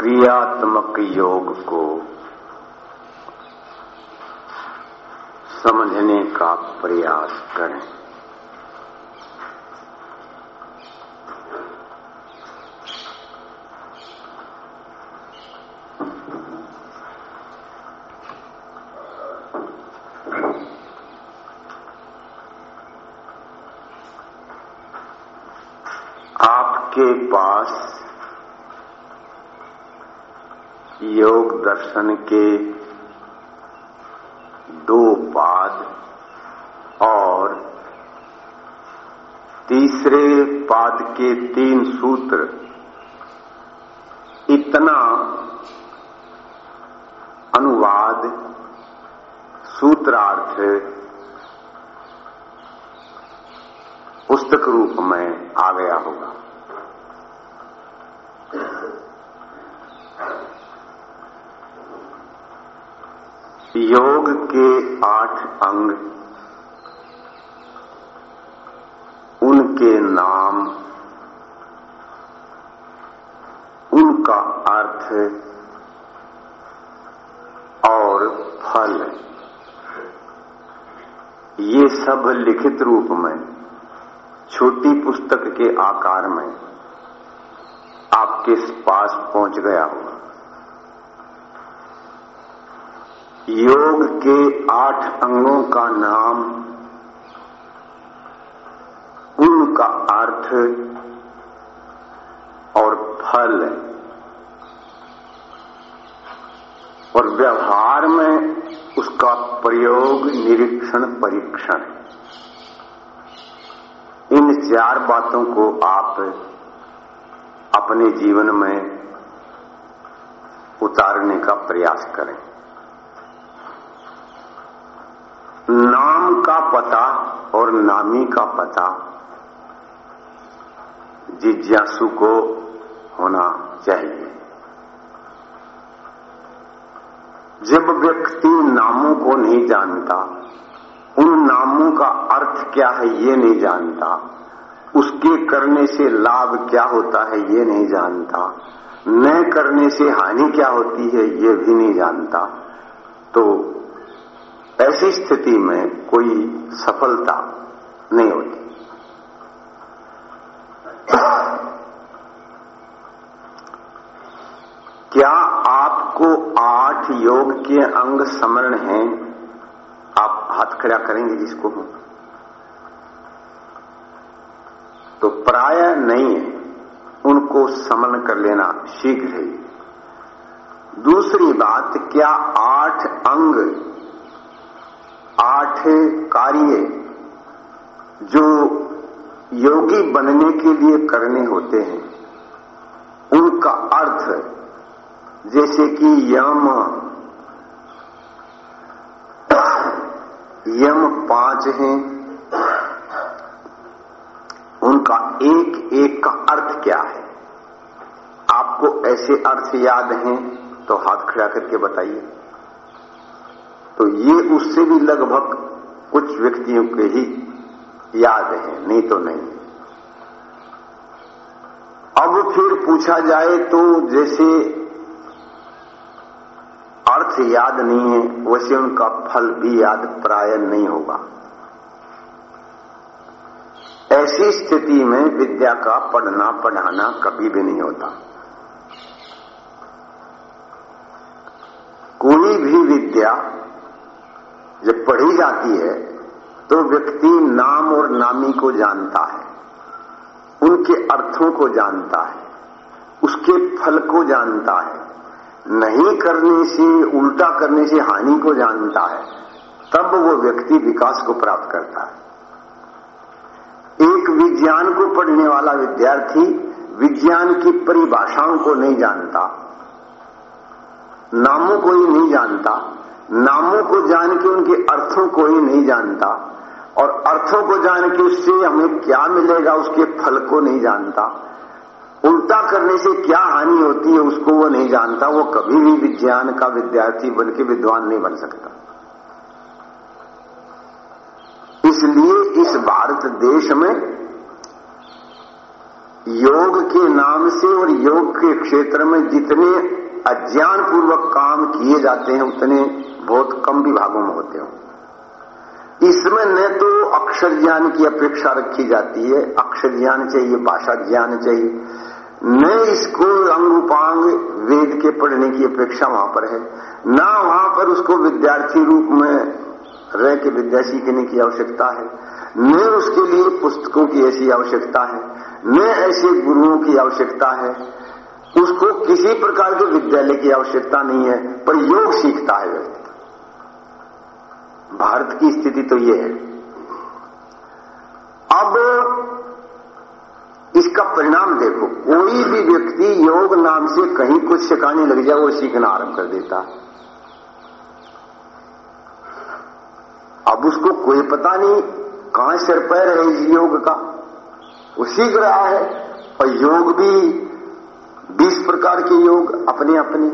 क्रियात्मक योग को समझने का प्रयास करें आपके पास योग दर्शन के दो पाद और तीसरे पाद के तीन सूत्र। इतना अनुवाद सूत्रार्थ पुस्तक रूप में आ गया होगा योग के आठ अंग, उनके नाम, उनका अर्थ और फल। ये सब लिखित रूप में, छोटी पुस्तक के आकार में आपके पास पहुँच गया होगा। योग के आठ अंगों का नाम उनका अर्थ और फल और व्यवहार में उसका प्रयोग निरीक्षण परीक्षण इन चार बातों को आप अपने जीवन में उतारने का प्रयास करें। नाम का पता और नामी का पता। जिज्ञासु को होना चाहिए। जब व्यक्ति नामों को नहीं जानता, उन नामों का अर्थ क्या है ये नहीं जानता, उसके करने से लाभ क्या होता है ये नहीं जानता, न करने से हानि क्या होती है ये भी नहीं जानता तो ऐसी स्थिति में कोई सफलता नहीं होती। क्या आपको आठ योग के अंग स्मरण हैं? आप हाथ खड़ा करेंगे जिसको तो प्राय नहीं है। उनको समन कर लेना शीघ्र ही। दूसरी बात, क्या आठ अंग आठ कार्य जो योगी बनने के लिए करने होते हैं। उनका अर्थ जैसे कि यम यम पाँच हैं। उनका एक एक का अर्थ क्या है? आपको ऐसे अर्थ याद हैं तो हाथ खड़ा करके बताइए। तो ये उससे भी लगभग कुछ व्यक्तियों के ही याद है, नहीं तो नहीं। अब फिर पूछा जाए तो जैसे अर्थ याद नहीं है वैसे उनका फल भी याद प्राय नहीं होगा। ऐसी स्थिति में विद्या का पढ़ना, पढ़ाना कभी भी नहीं होता। कोई भी विद्या जब पढ़ी जाती है तो व्यक्ति नाम और नामी को जानता है, उनके अर्थों को जानता है, उसके फल को जानता है, नहीं करने से, उल्टा करने से हानि को जानता है, तब वो व्यक्ति विकास को प्राप्त करता है। एक विज्ञान को पढ़ने वाला विद्यार्थी विज्ञान की परिभाषाओं को नहीं जानता, नामों को ही नहीं जानता नामों को जान के उनके अर्थों को ही नहीं जानता और अर्थों को जान के उससे हमें क्या मिलेगा, उसके फल को नहीं जानता। उल्टा करने से क्या हानि होती है, उसको वो नहीं जानता। वो कभी भी विज्ञान का विद्यार्थी बन के विद्वान नहीं बन सकता। इसलिए इस भारत देश में योग के नाम से और योग के क्षेत्र में जितने अज्ञान पूर्वक काम किए जाते हैं, उतने बहुत कम विभागों में होते हो। इसमें न तो अक्षर ज्ञान की अपेक्षा रखी जाती है। अक्षर ज्ञान चाहिए, भाषा ज्ञान चाहिए। न इसको अंग उपांग वेद के पढ़ने की अपेक्षा वहाँ पर है। ना वहाँ पर उसको विद्यार्थी रूप में रह के विद्या सीखने की आवश्यकता है। न उसके लिए पुस्तकों की ऐसी आवश्यकता है। न ऐसे गुरुओं की आवश्यकता है। उसको किसी प्रकार के विद्यालय की आवश्यकता नहीं है, पर योग सीखता है व्यक्ति। भारत की स्थिति तो यह है। अब इसका परिणाम देखो, कोई भी व्यक्ति योग नाम से कहीं कुछ सिखाने लग जाए, वो सीखना आरंभ कर देता। अब उसको कोई पता नहीं, कहाँ सिर पैर है इस योग का। वो सीख रहा है, और योग भी बीस प्रकार के योग अपने अपने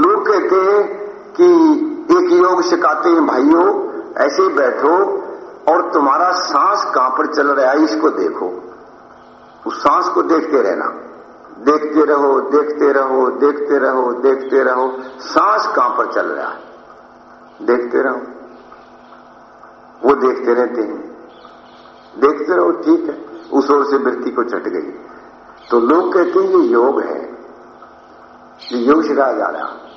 लोग कहते हैं कि एक योग सिखाते हैं, भाइयों, ऐसे बैठो और तुम्हारा सांस कहाँ पर चल रहा है, इसको देखो। उस सांस को देखते रहना। देखते रहो देखते रहो देखते रहो देखते रहो। सांस कहाँ पर चल रहा है? देखते रहो। वो देखते रहते हैं। देखते रहो, ठीक है। उस ओर से वृत्ति को चट गई। तो लोग कहते हैं, ये योग है। ये योग सिखाया जा रहा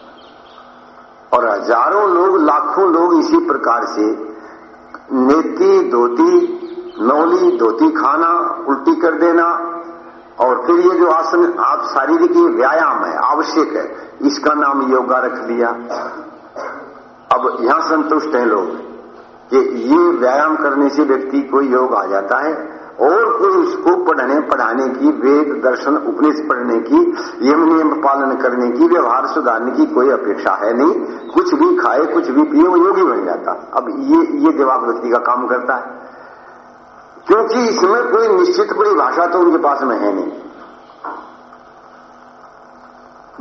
और हज़ारों लोग, लाखों लोग इसी प्रकार से नेति, धोती, नौली, धोती खाना, उल्टी कर देना। और फिर ये जो आसन, आप शारीरिक व्यायाम है, आवश्यक है, इसका नाम योगा रख लिया। अब यहाँ संतुष्ट है लोग कि ये व्यायाम करने से व्यक्ति को योग आ जाता है। और कोई उसको पढ़ने, पढ़ाने की, वेद, दर्शन, उपनिषद पढ़ने की, यम नियम पालन करने की, व्यवहार सुधारने की कोई अपेक्षा है नहीं। कुछ भी खाए, कुछ भी पिए, वो योगी बन जाता। अब ये ये दिमाग व्यक्ति का काम करता है। क्योंकि इसमें कोई निश्चित परिभाषा तो उनके पास में है नहीं।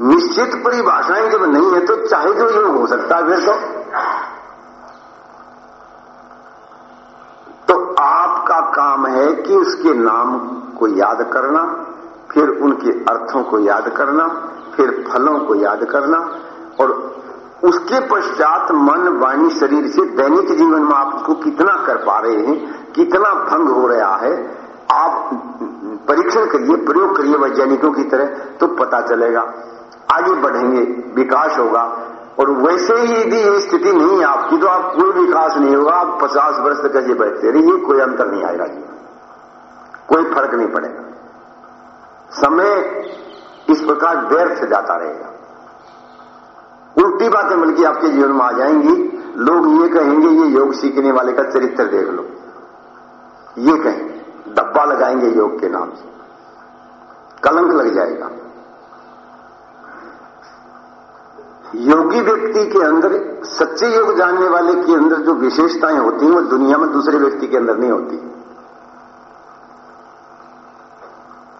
निश्चित परिभाषाएँ जब नहीं है तो चाहे जो योग हो सकता है फिर तो तो आपका काम है कि उसके नाम को याद करना, फिर उनके अर्थों को याद करना, फिर फलों को याद करना, और उसके पश्चात मन, वाणी, शरीर से दैनिक जीवन में आप उसको कितना कर पा रहे हैं, कितना भंग हो रहा है, आप परीक्षण करिए, प्रयोग करिए वैज्ञानिकों की तरह तो पता चलेगा। आगे बढ़ेंगे, विकास होगा। और वैसे ही यदि ये स्थिति नहीं है आपकी तो आप कोई विकास नहीं होगा। आप पचास वर्ष तक ऐसे बैठते रहिए, कोई अंतर नहीं आएगा जी। कोई फ़र्क नहीं पड़ेगा। समय इस प्रकार व्यर्थ जाता रहेगा। उल्टी बातें बल्कि आपके जीवन में आ जाएँगी। लोग ये कहेंगे, ये योग सीखने वाले का चरित्र देख लो। ये कहेंगे डब्बा लगाएँगे योग के नाम से। कलंक लग जाएगा। योगी व्यक्ति के अंदर, सच्चे योग जानने वाले के अंदर जो विशेषताएँ होती हैं, वो दुनिया में दूसरे व्यक्ति के अंदर नहीं होती।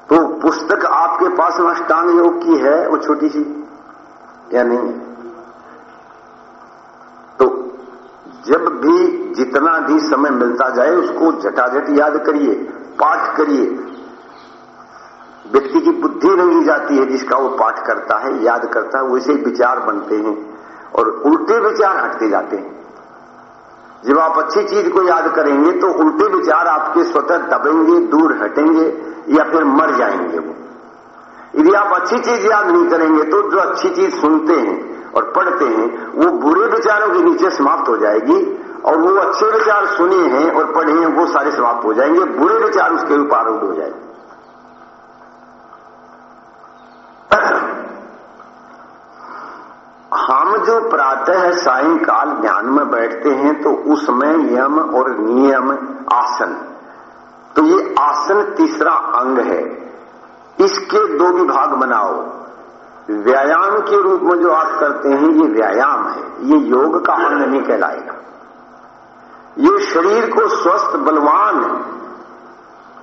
तो पुस्तक आपके पास अष्टांग योग की है, वो छोटी सी, या नहीं? तो जब भी जितना भी समय मिलता जाए, उसको झटाझट याद करिए, पाठ करिए व्यक्ति की बुद्धि रंगी जाती है जिसका वो पाठ करता है, याद करता है, वैसे विचार बनते हैं और उल्टे विचार हटते जाते हैं। जब आप अच्छी चीज़ को याद करेंगे तो उल्टे विचार आपके स्वतः दबेंगे, दूर हटेंगे या फिर मर जाएँगे वो। यदि आप अच्छी चीज़ याद नहीं करेंगे तो जो अच्छी चीज़ सुनते हैं और पढ़ते हैं, वो बुरे विचारों के नीचे समाप्त हो जाएगी और वो अच्छे विचार सुने हैं और पढ़े हैं, वो सारे समाप्त हो जाएँगे, बुरे विचार उसके ऊपर आरूढ़ हो जाएँगे। हम जो प्रातः सायंकाल ध्यान में बैठते हैं तो उसमें यम और नियम आसन। तो ये आसन तीसरा अंग है। इसके दो विभाग बनाओ। व्यायाम के रूप में जो आप करते हैं, ये व्यायाम है। ये योग का अंग नहीं कहलाएगा। ये शरीर को स्वस्थ, बलवान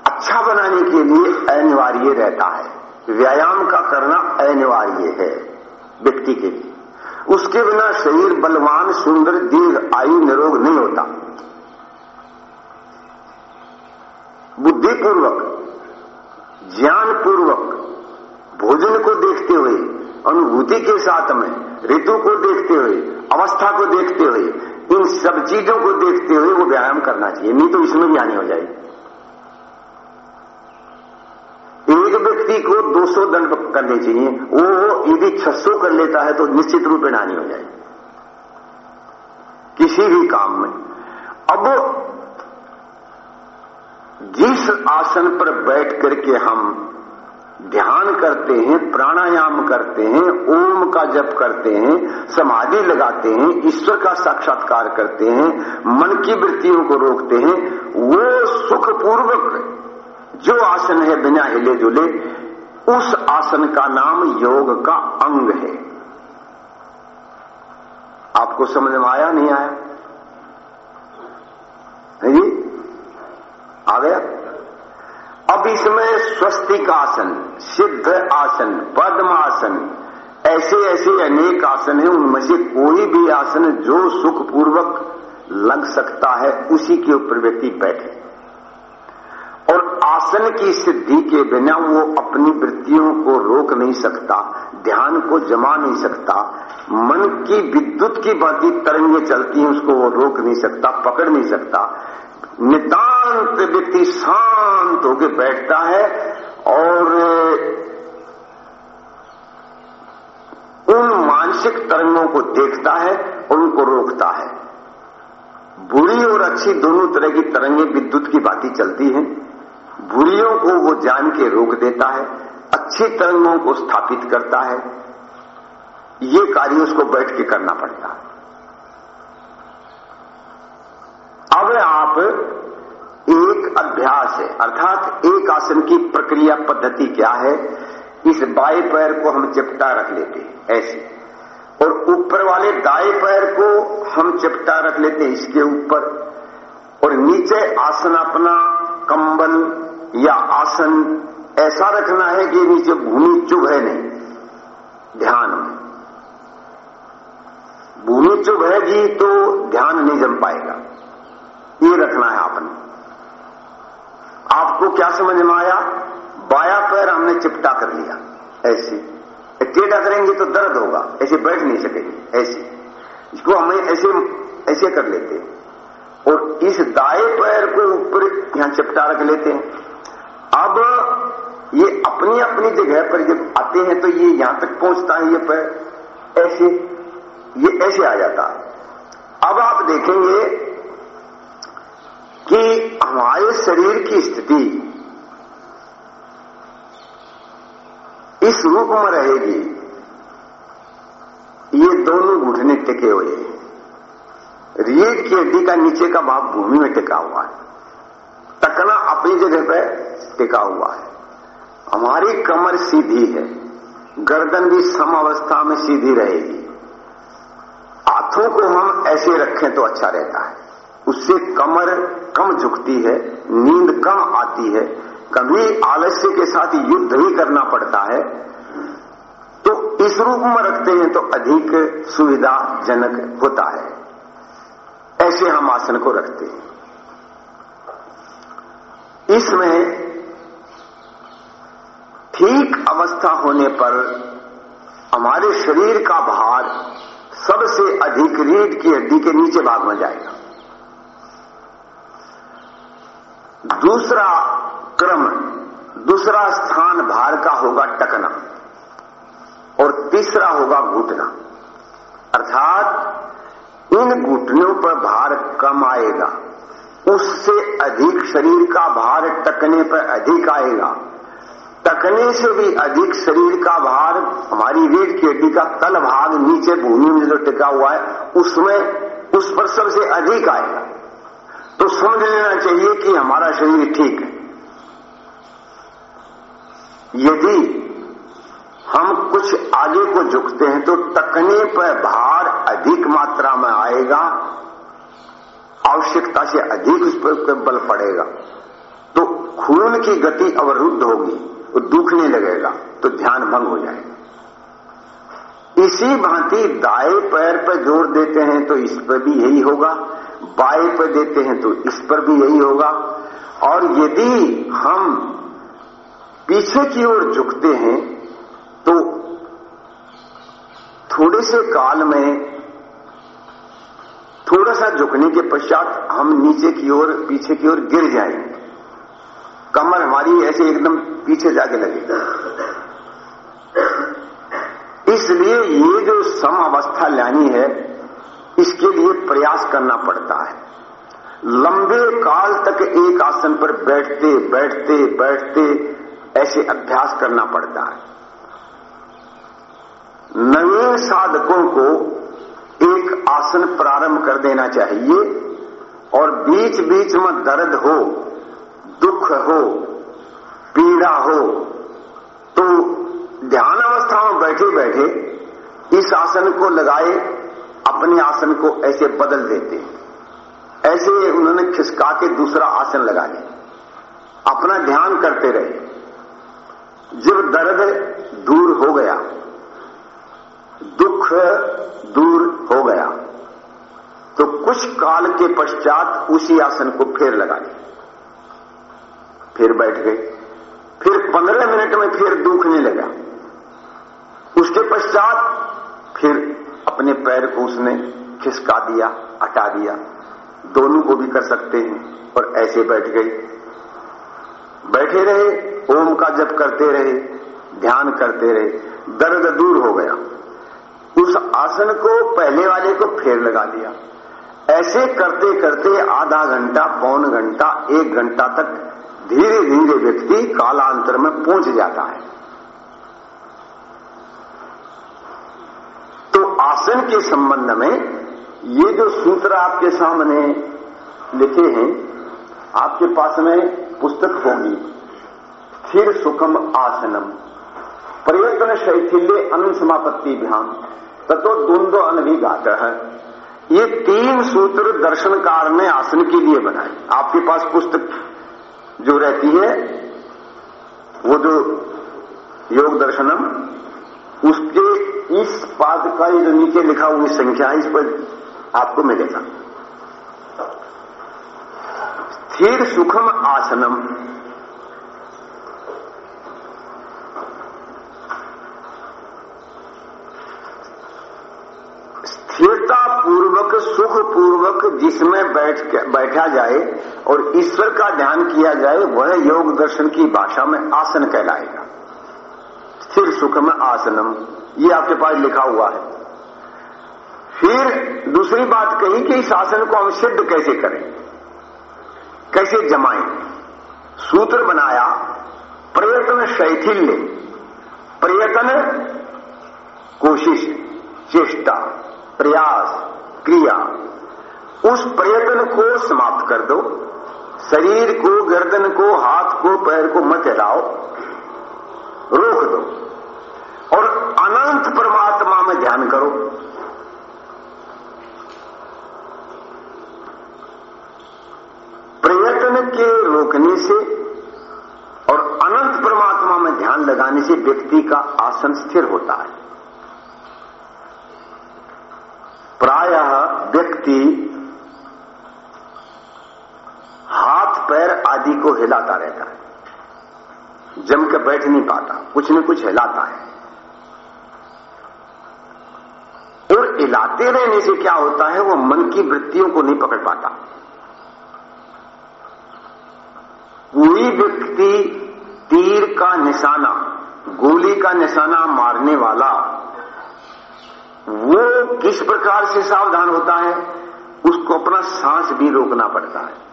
अच्छा बनाने के लिए अनिवार्य रहता है। व्यायाम का करना अनिवार्य है व्यक्ति के लिए। उसके बिना शरीर बलवान, सुंदर, दीर्घ आयु निरोग नहीं होता। बुद्धिपूर्वक, ज्ञानपूर्वक भोजन को देखते हुए, अनुभूति के साथ में, ऋतु को देखते हुए, अवस्था को देखते हुए, इन सब चीज़ों को देखते हुए वो व्यायाम करना चाहिए। नहीं तो इसमें भी आनी हो जाएगी। एक व्यक्ति को 200 दंड करने चाहिए वो यदि 600 कर लेता है तो निश्चित रूप में हो जाएगी। किसी भी काम में। अब जिस आसन पर बैठ करके हम ध्यान करते हैं, प्राणायाम करते हैं, ओम का जप करते हैं, समाधि लगाते हैं, ईश्वर का साक्षात्कार करते हैं, मन की वृत्तियों को रोकते हैं, वो सुखपूर्वक जो आसन है बिना हिले जुले उस आसन का नाम योग का अंग है। आपको समझ में आया नहीं आया? है जी? आ गया? अब इसमें स्वस्तिक आसन, सिद्ध आसन, पद्मासन ऐसे ऐसे अनेक आसन हैं, उनमें से कोई भी आसन जो सुखपूर्वक लग सकता है, उसी के ऊपर व्यक्ति बैठे। और आसन की सिद्धि के बिना वो अपनी वृत्तियों को रोक नहीं सकता, ध्यान को जमा नहीं सकता, मन की, विद्युत की बाती तरंगे चलती हैं, उसको वो रोक नहीं सकता, पकड़ नहीं सकता। नितांत व्यक्ति शांत होकर बैठता है और उन मानसिक तरंगों को देखता है और उनको रोकता है। बुरी और अच्छी दोनों तरह की तरंगे विद्युत की बाती चलती हैं। बुरियों को वो जान के रोक देता है, अच्छी तरंगों को स्थापित करता है। ये कार्य उसको बैठ के करना पड़ता है। अब आप एक अभ्यास है, अर्थात एक आसन की प्रक्रिया पद्धति क्या है, इस बाएँ पैर को हम चिपटा रख लेते हैं, ऐसे। और ऊपर वाले दाएँ पैर को हम चिपटा रख लेते हैं इसके ऊपर। और नीचे आसन अपना कंबल या आसन ऐसा रखना है कि नीचे भूमि चुभ है नहीं। ध्यान में। भूमि चुभ है तो ध्यान नहीं जम पाएगा। ये रखना है आपने। आपको क्या समझ में आया? बाया पैर हमने चिपटा कर लिया। ऐसे। टेढ़ा करेंगे तो दर्द होगा। ऐसे बैठ नहीं सकेंगे। ऐसे। इसको हमें ऐसे ऐसे कर लेते हैं। और इस दाए पैर को ऊपर यहाँ चिपटा रख लेते हैं। अब ये अपनी अपनी जगह पर जब आते हैं तो ये यहाँ तक पहुँचता है ये पैर, ऐसे, ये ऐसे आ जाता अब आप देखेंगे कि हमारे शरीर की स्थिति इस रूप में रहेगी। ये दोनों घुटने टिके हुए हैं। रीढ़ की हड्डी का नीचे का भाग भूमि में टिका हुआ है। टकना अपनी जगह पर टिका हुआ है। हमारी कमर सीधी है। गर्दन भी सम अवस्था में सीधी रहेगी। हाथों को हम ऐसे रखें तो अच्छा रहता है। उससे कमर कम झुकती है, नींद कम आती है। कभी आलस्य के साथ युद्ध भी करना पड़ता है। तो इस रूप में रखते हैं तो अधिक सुविधाजनक होता है। ऐसे हम आसन को रखते हैं। इसमें ठीक अवस्था होने पर हमारे शरीर का भार सबसे अधिक रीढ़ की हड्डी के नीचे भाग में जाएगा। दूसरा क्रम, दूसरा स्थान भार का होगा टकना और तीसरा होगा घुटना। अर्थात इन घुटनों पर भार कम आएगा, उससे अधिक शरीर का भार टकने पर अधिक आएगा। टकने से भी अधिक शरीर का भार, हमारी रीढ़ की हड्डी का तल भाग नीचे भूमि में जो टिका हुआ है, उसमें, उस पर सबसे अधिक आएगा। तो समझ लेना चाहिए कि हमारा शरीर ठीक है। यदि हम कुछ आगे को झुकते हैं तो टकने पर भार अधिक मात्रा में आएगा, आवश्यकता से अधिक उस पर बल पड़ेगा। तो खून की गति अवरुद्ध होगी। वो दुखने लगेगा तो ध्यान भंग हो जाएगा। इसी भांति दाए पैर पर ज़ोर देते हैं तो इस पर भी यही होगा, बाएँ पर देते हैं तो इस पर भी यही होगा। और यदि हम पीछे की ओर झुकते हैं तो थोड़े से काल में थोड़ा सा झुकने के पश्चात हम नीचे की ओर, पीछे की ओर गिर जाएँगे। कमर हमारी ऐसे एकदम पीछे जाके लगेगी इसलिए ये जो सम अवस्था लानी है, इसके लिए प्रयास करना पड़ता है। लंबे काल तक एक आसन पर बैठते बैठते बैठते ऐसे अभ्यास करना पड़ता है। नवीन साधकों को एक आसन प्रारंभ कर देना चाहिए और बीच बीच में दर्द हो दुख हो, पीड़ा हो तो ध्यान अवस्था में बैठे बैठे इस आसन को लगाए, अपने आसन को ऐसे बदल देते। ऐसे उन्होंने खिसका के दूसरा आसन लगा लिया। अपना ध्यान करते रहे। जब दर्द दूर हो गया, दुख दूर हो गया तो कुछ काल के पश्चात उसी आसन को फिर लगा लिया। फिर बैठ गए फिर पंद्रह मिनट में फिर दुखने लगा। उसके पश्चात फिर अपने पैर को उसने खिसका दिया, हटा दिया। दोनों को भी कर सकते हैं और ऐसे बैठ गए बैठे रहे, ओम का जप करते रहे, ध्यान करते रहे। दर्द दूर हो गया। उस आसन को, पहले वाले को फेर लगा दिया। ऐसे करते करते आधा घंटा, पौन घंटा, एक घंटा तक धीरे धीरे व्यक्ति कालांतर में पहुँच जाता है। तो आसन के संबंध में ये जो सूत्र आपके सामने लिखे हैं, आपके पास में पुस्तक होगी। स्थिर सुखम आसनम। प्रयत्न शैथिल्य अन समापत्ति ध्यान तत्व द्वंद्व अनभिघात। है ये तीन सूत्र दर्शनकार ने आसन के लिए बनाए। आपके पास पुस्तक जो रहती है, वो जो योग दर्शनम, उसके इस पाद का जो नीचे लिखा हुई संख्या इस पर आपको मिलेगा। स्थिर सुखम आसनम। सुख पूर्वक जिसमें बैठ बैठा जाए और ईश्वर का ध्यान किया जाए, वह योग दर्शन की भाषा में आसन कहलाएगा। स्थिर सुख में आसनम, ये आपके पास लिखा हुआ है। फिर दूसरी बात कही कि इस आसन को हम सिद्ध कैसे करें? कैसे जमाएँ? सूत्र बनाया, प्रयत्न शैथिल्य, प्रयत्न कोशिश, चेष्टा, प्रयास क्रिया। उस प्रयत्न को समाप्त कर दो। शरीर को, गर्दन को, हाथ को, पैर को मत हिलाओ। रोक दो। और अनंत परमात्मा में ध्यान करो। प्रयत्न के रोकने से और अनंत परमात्मा में ध्यान लगाने से व्यक्ति का आसन स्थिर होता है प्रायः व्यक्ति हाथ, पैर आदि को हिलाता रहता है। जम के बैठ नहीं पाता, कुछ न कुछ हिलाता है। और हिलाते रहने से क्या होता है, वो मन की वृत्तियों को नहीं पकड़ पाता। कोई व्यक्ति तीर का निशाना, गोली का निशाना मारने वाला वो किस प्रकार से सावधान होता है, उसको अपना सांस भी रोकना पड़ता है।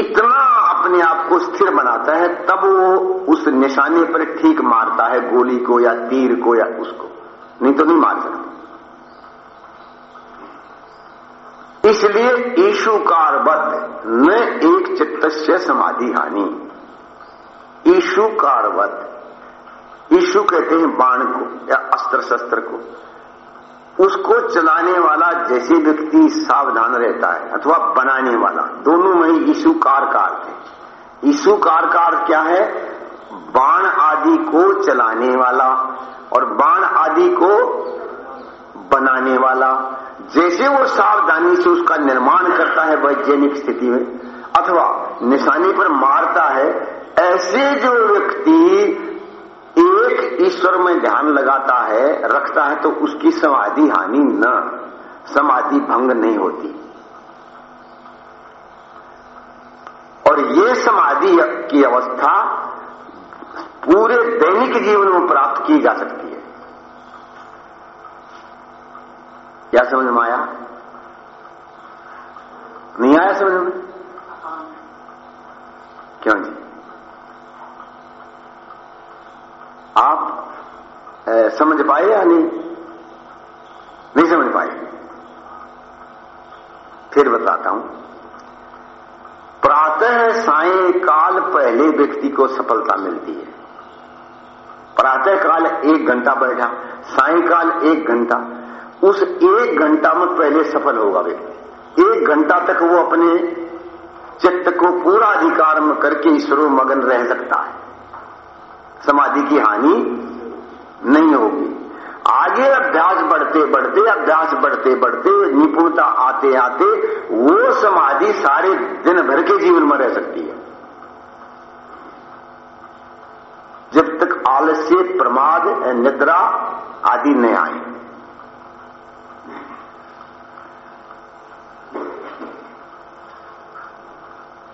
इतना अपने आप को स्थिर बनाता है, तब वो उस निशाने पर ठीक मारता है, गोली को या तीर को या उसको। नहीं तो नहीं मार सकता। इसलिए ईशुकारवत न एक चित्त समाधि हानि। ईशुकारवत ईशु कहते हैं बाण को या अस्त्र शस्त्र को, उसको चलाने वाला जैसे व्यक्ति सावधान रहता है अथवा बनाने वाला। दोनों में ही ईशु कार कार थे। ईशु कार क्या है? बाण आदि को चलाने वाला और बाण आदि को बनाने वाला। जैसे वो सावधानी से उसका निर्माण करता है वैज्ञानिक स्थिति में, अथवा निशानी पर मारता है, ऐसे जो व्यक्ति ईश्वर में ध्यान लगाता है, रखता है तो उसकी समाधि हानि न, समाधि भंग नहीं होती। और ये समाधि की अवस्था पूरे दैनिक जीवन में प्राप्त की जा सकती है। क्या समझ में आया? नहीं आया समझ में? क्यों जी आप ए, समझ पाए या नहीं? नहीं समझ पाए। फिर बताता हूँ। प्रातः सायकाल पहले व्यक्ति को सफलता मिलती है। प्रातः काल एक घंटा बैठा सायकाल एक घंटा। उस एक घंटा में पहले सफल होगा व्यक्ति। एक घंटा तक वो अपने चित्त को पूरा अधिकार में करके ईश्वरों मगन रह सकता है। समाधि की हानि नहीं होगी। आगे अभ्यास बढ़ते बढ़ते, अभ्यास बढ़ते बढ़ते, निपुणता आते आते वो समाधि सारे दिन भर के जीवन में रह सकती है। जब तक आलस्य, प्रमाद, निद्रा आदि न आए।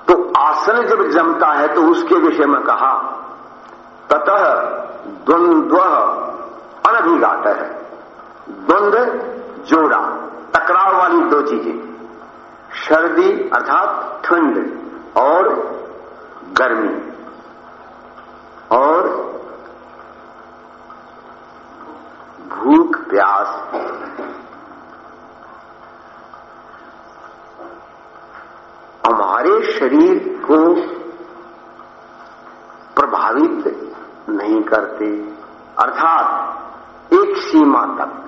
तो आसन जब जमता है तो उसके विषय में कहा ततः द्वंद्व अनभिघात है। द्वंद्व जोड़ा, टकराव वाली दो चीज़ें। सर्दी अर्थात ठंड और गर्मी। और भूख, प्यास। हमारे शरीर को प्रभावित नहीं करते। अर्थात, एक सीमा तक,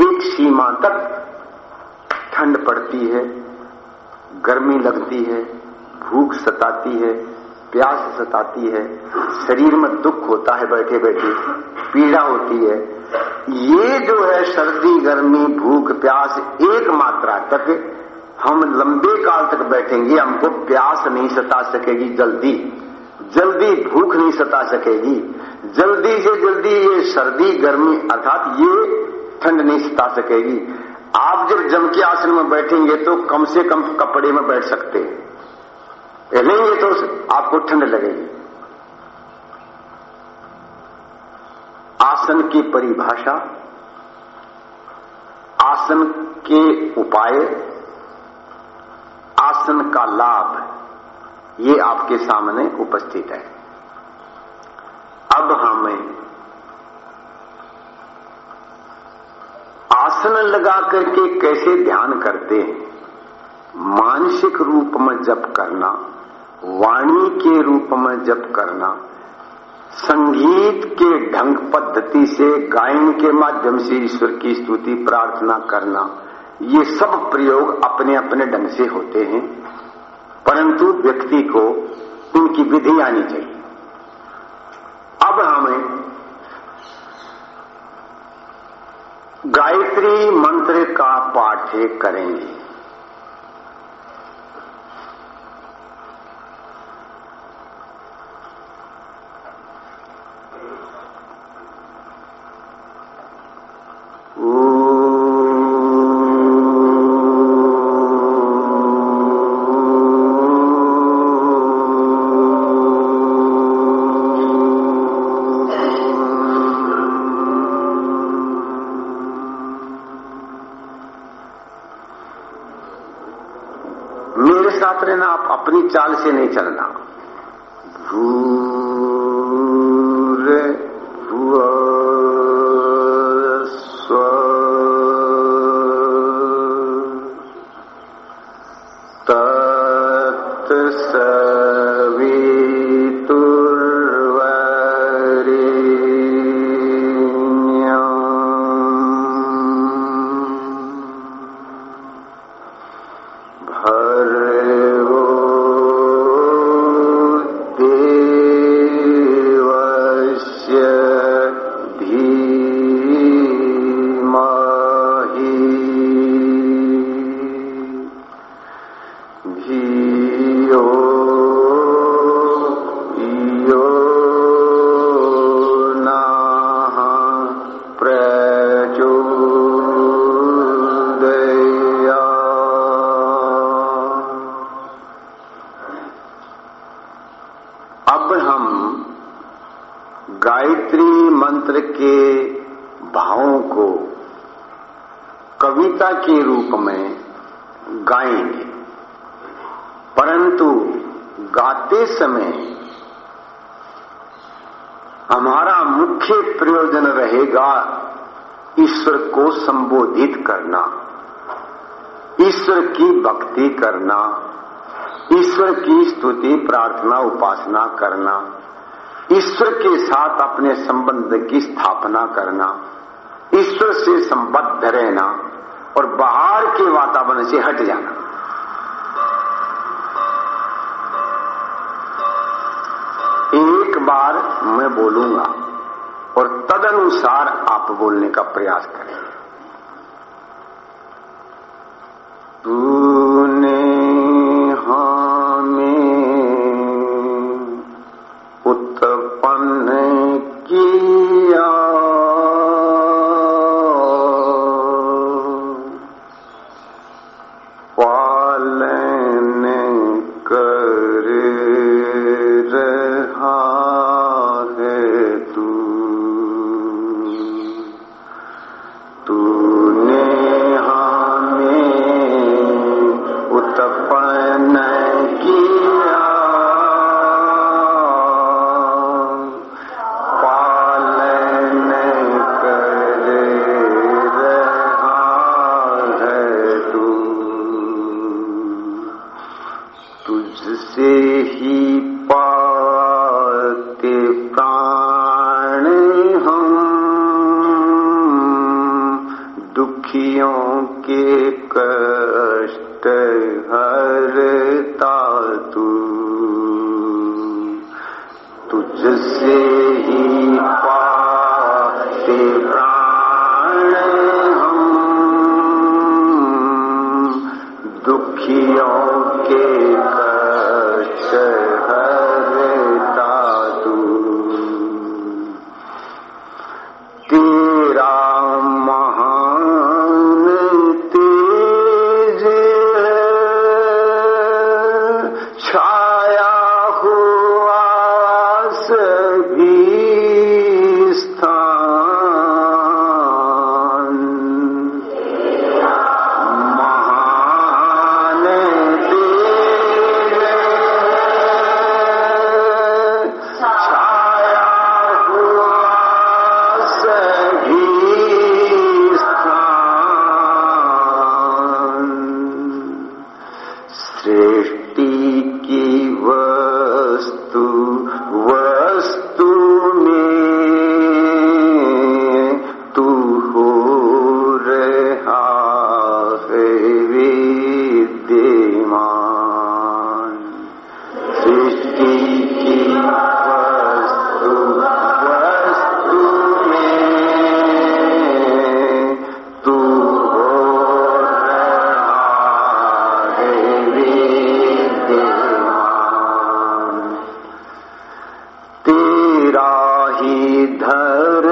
एक सीमा तक ठंड पड़ती है, गर्मी लगती है, भूख सताती है, प्यास सताती है, शरीर में दुख होता है बैठे बैठे पीड़ा होती है। ये जो है सर्दी, गर्मी, भूख, प्यास, एक मात्रा तक हम लंबे काल तक बैठेंगे, हमको प्यास नहीं सता सकेगी, जल्दी। जल्दी भूख नहीं सता सकेगी। जल्दी से जल्दी ये सर्दी, गर्मी, अर्थात ये ठंड नहीं सता सकेगी। आप जब जम के आसन में बैठेंगे तो कम से कम कपड़े में बैठ सकते हैं। लेंगे तो आपको ठंड लगेगी। आसन की परिभाषा, आसन के उपाय आसन का लाभ ये आपके सामने उपस्थित है। अब हमें आसन लगा करके कैसे ध्यान करते हैं? मानसिक रूप में जप करना, वाणी के रूप में जप करना, संगीत के ढंग पद्धति से, गायन के माध्यम से ईश्वर की स्तुति, प्रार्थना करना ये सब प्रयोग अपने अपने ढंग से होते हैं, परंतु व्यक्ति को इनकी विधि आनी चाहिए। अब हमें गायत्री मंत्र का पाठ करेंगे। प्रार्थना, उपासना करना, ईश्वर के साथ अपने संबंध की स्थापना करना, ईश्वर से संबद्ध रहना और बाहर के वातावरण से हट जाना। एक बार मैं बोलूँगा और तदनुसार आप बोलने का प्रयास करें। तू ধার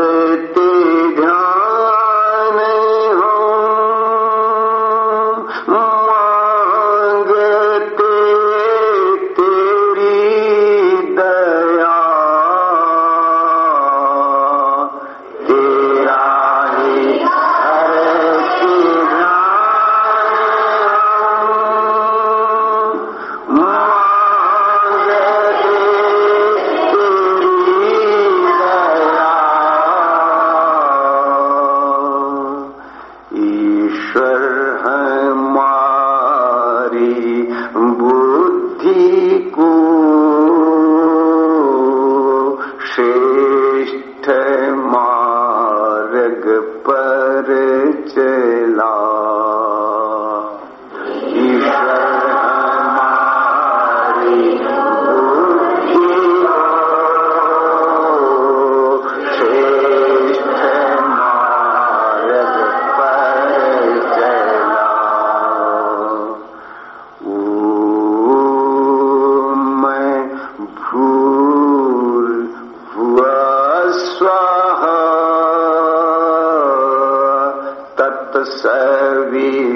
savi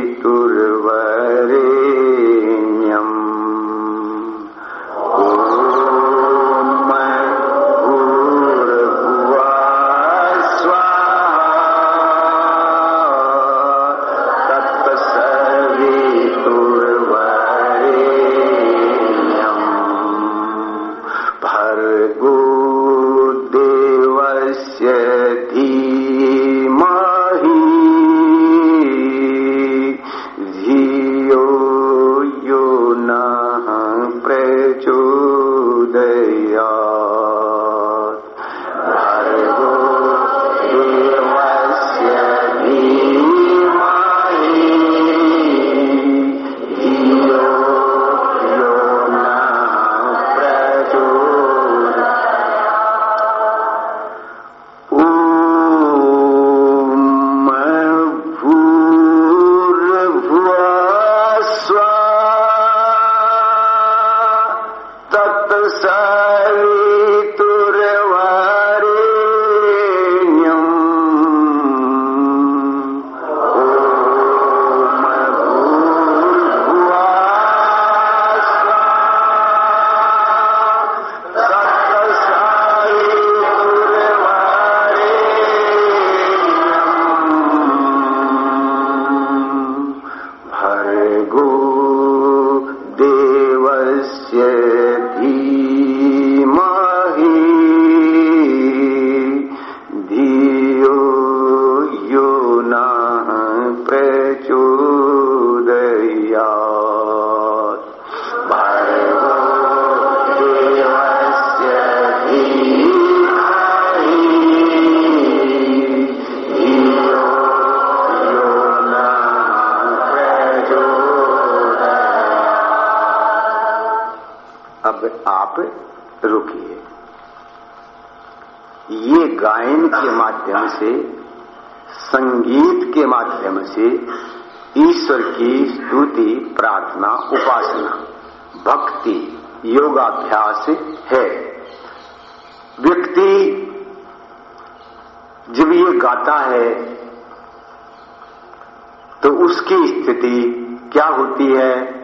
उसकी स्थिति क्या होती है?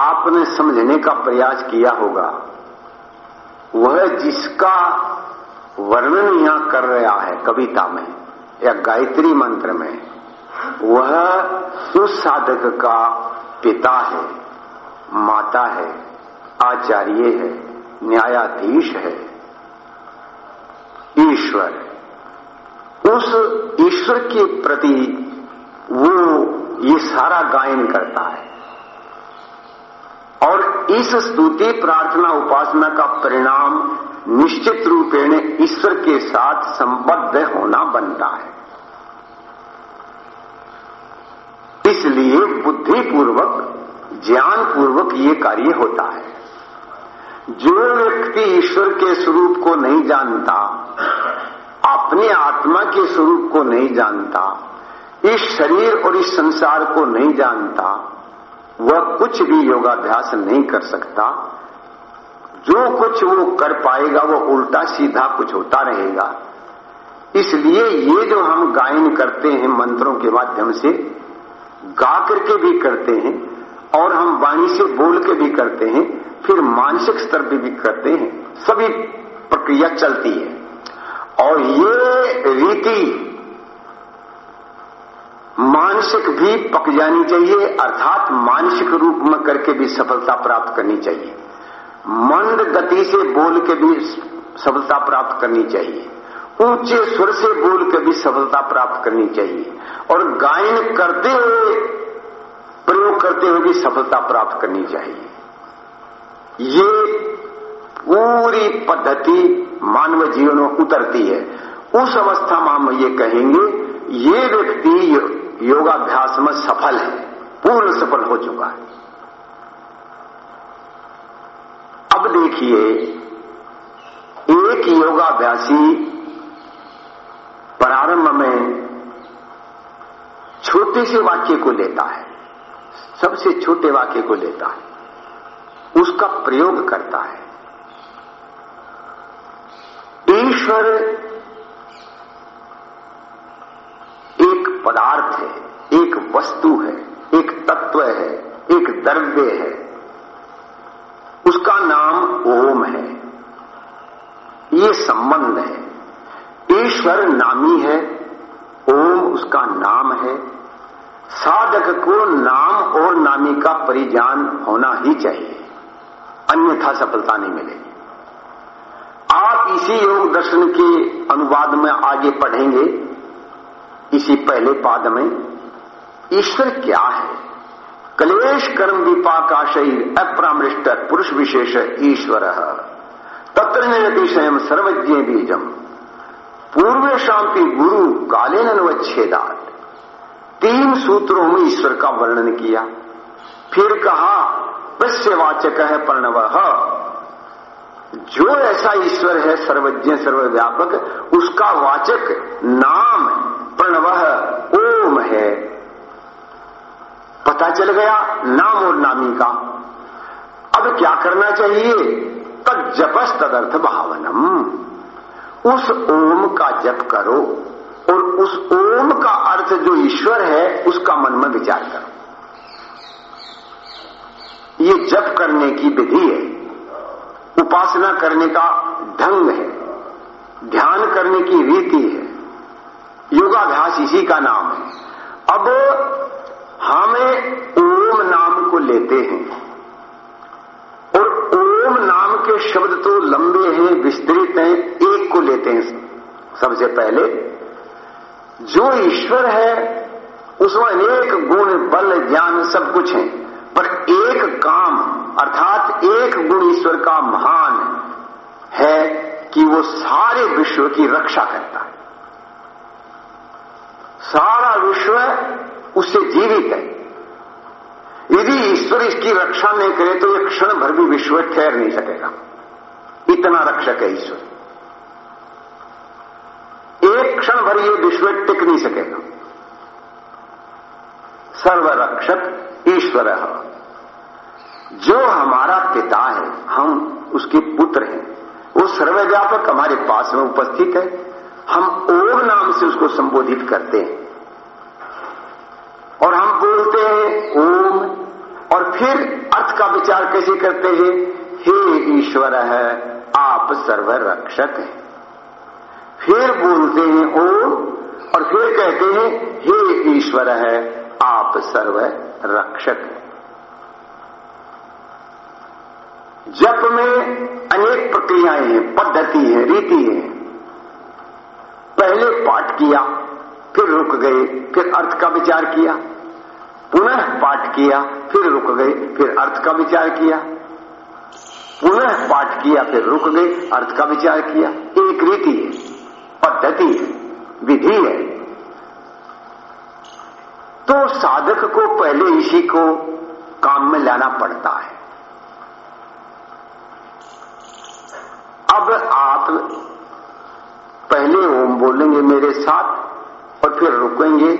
आपने समझने का प्रयास किया होगा। वह जिसका वर्णन यहाँ कर रहा है कविता में या गायत्री मंत्र में, वह उस साधक का पिता है, माता है, आचार्य है, न्यायाधीश है, ईश्वर। उस ईश्वर के प्रति वो ये सारा गायन करता है। और इस स्तुति, प्रार्थना, उपासना का परिणाम निश्चित रूपेण ईश्वर के साथ संबद्ध होना बनता है। इसलिए बुद्धिपूर्वक ज्ञान पूर्वक ये कार्य होता है। जो व्यक्ति ईश्वर के स्वरूप को नहीं जानता अपने आत्मा के स्वरूप को नहीं जानता, इस शरीर और इस संसार को नहीं जानता, वह कुछ भी योगाभ्यास नहीं कर सकता। जो कुछ वो कर पाएगा, वो उल्टा सीधा कुछ होता रहेगा। इसलिए ये जो हम गायन करते हैं मंत्रों के माध्यम से गा करके भी करते हैं, और हम वाणी से बोल के भी करते हैं, फिर मानसिक स्तर पर भी करते हैं, सभी प्रक्रिया चलती है। और ये रीति मानसिक भी पक जानी चाहिए, अर्थात मानसिक रूप में करके भी सफलता प्राप्त करनी चाहिए। मंद गति से बोल के भी सफलता प्राप्त करनी चाहिए। ऊँचे सुर से बोल के भी सफलता प्राप्त करनी चाहिए। और गायन करते हुए, प्रयोग करते हुए भी सफलता प्राप्त करनी चाहिए। ये पूरी पद्धति मानव जीवन में उतरती है। उस अवस्था में हम ये कहेंगे, ये व्यक्ति योगाभ्यास में सफल है, पूर्ण सफल हो चुका है। अब देखिए, एक योगाभ्यासी प्रारंभ में छोटे से वाक्य को लेता है, सबसे छोटे वाक्य को लेता है, उसका प्रयोग करता है। ईश्वर एक पदार्थ है, एक वस्तु है, एक तत्व है, एक द्रव्य है। उसका नाम ओम है। ये संबंध है। ईश्वर नामी है, ओम उसका नाम है। साधक को नाम और नामी का परिज्ञान होना ही चाहिए। अन्यथा सफलता नहीं मिलेगी। इसी योग दर्शन के अनुवाद में आगे पढ़ेंगे इसी पहले पाद में, ईश्वर क्या है? कलेश, कर्म विपाकाशयी अप्रामृष्ट, पुरुष विशेष, ईश्वर। तत्र स्वयं सर्वज्ञ बीजम। पूर्व शांति गुरु काले नवच्छेदात तीन सूत्रों में ईश्वर का वर्णन किया। फिर कहा प्रश्यवाचक है प्रणव। जो ऐसा ईश्वर है सर्वज्ञ, सर्वव्यापक, उसका वाचक नाम प्रणव ओम है। पता चल गया नाम और नामी का। अब क्या करना चाहिए? तद जपस तदर्थ भावनम। उस ओम का जप करो और उस ओम का अर्थ जो ईश्वर है, उसका मन में विचार करो। ये जप करने की विधि है। उपासना करने का ढंग है, ध्यान करने की रीति है। योगाभ्यास इसी का नाम है। अब हमें ओम नाम को लेते हैं और ओम नाम के शब्द तो लंबे हैं, विस्तृत हैं, एक को लेते हैं सबसे पहले। जो ईश्वर है, उसमें अनेक गुण, बल, ज्ञान सब कुछ है, पर एक काम अर्थात एक गुण ईश्वर का महान है कि वो सारे विश्व की रक्षा करता है। सारा विश्व उससे जीवित है। यदि ईश्वर इसकी रक्षा नहीं करे तो एक क्षण भर भी विश्व ठहर नहीं सकेगा। इतना रक्षक है ईश्वर। एक क्षण भर ये विश्व टिक नहीं सकेगा। सर्वरक्षक ईश्वर। जो हमारा पिता है, हम उसके पुत्र हैं। वो सर्वव्यापक हमारे पास में उपस्थित है। हम ओम नाम से उसको संबोधित करते हैं। और हम बोलते हैं, ओम। और फिर अर्थ का विचार कैसे करते हैं? हे ईश्वर है आप सर्व रक्षक हैं। फिर बोलते हैं, ओम। और फिर कहते हैं, हे ईश्वर है आप सर्व रक्षक हैं। जप में अनेक प्रक्रियाएँ हैं, पद्धति है, रीति है। पहले पाठ किया, फिर रुक गए, फिर अर्थ का विचार किया। पुनः पाठ किया, फिर रुक गए, फिर अर्थ का विचार किया। पुनः पाठ किया, फिर रुक गए, अर्थ का विचार किया। एक रीति है, पद्धति है, विधि है। तो साधक को पहले इसी को काम में लाना पड़ता है। अब आप पहले ओम बोलेंगे मेरे साथ और फिर रुकेंगे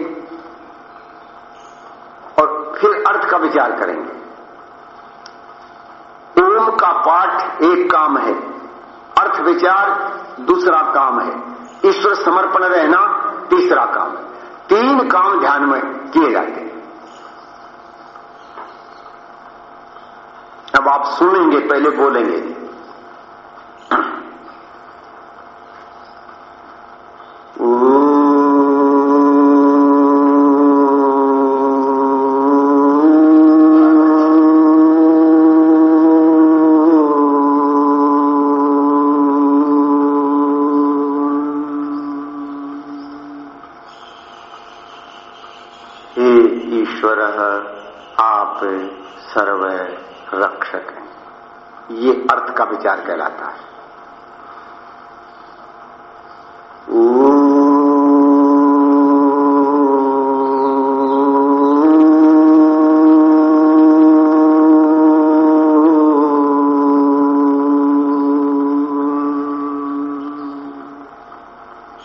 और फिर अर्थ का विचार करेंगे। ओम का पाठ एक काम है, अर्थ विचार दूसरा काम है। ईश्वर समर्पण रहना तीसरा काम है। तीन काम ध्यान में किए जाते हैं। अब आप सुनेंगे, पहले बोलेंगे। विचार कहलाता है।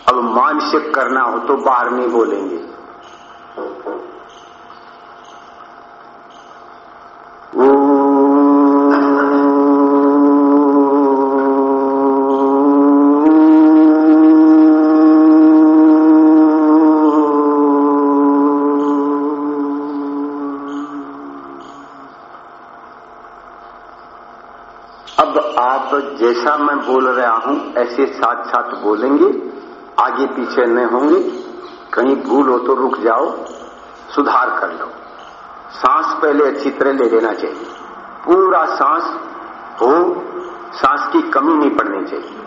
अब मानसिक करना हो तो बाहर नहीं बोलेंगे। बोल रहा हूँ, ऐसे साथ साथ बोलेंगे, आगे पीछे न होंगे, कहीं भूल हो तो रुक जाओ, सुधार कर लो। सांस पहले अच्छी तरह ले लेना चाहिए। पूरा सांस हो, सांस की कमी नहीं पड़नी चाहिए।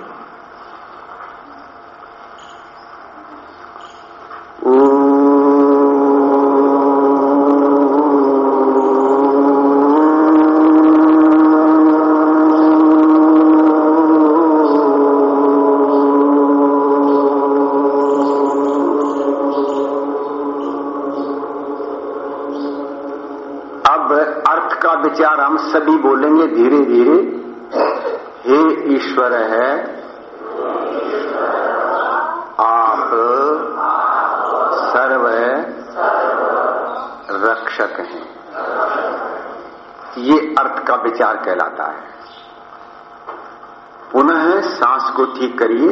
हम सभी बोलेंगे धीरे धीरे, हे ईश्वर है, आप सर्व रक्षक हैं। ये अर्थ का विचार कहलाता है। पुनः सांस को ठीक करिए।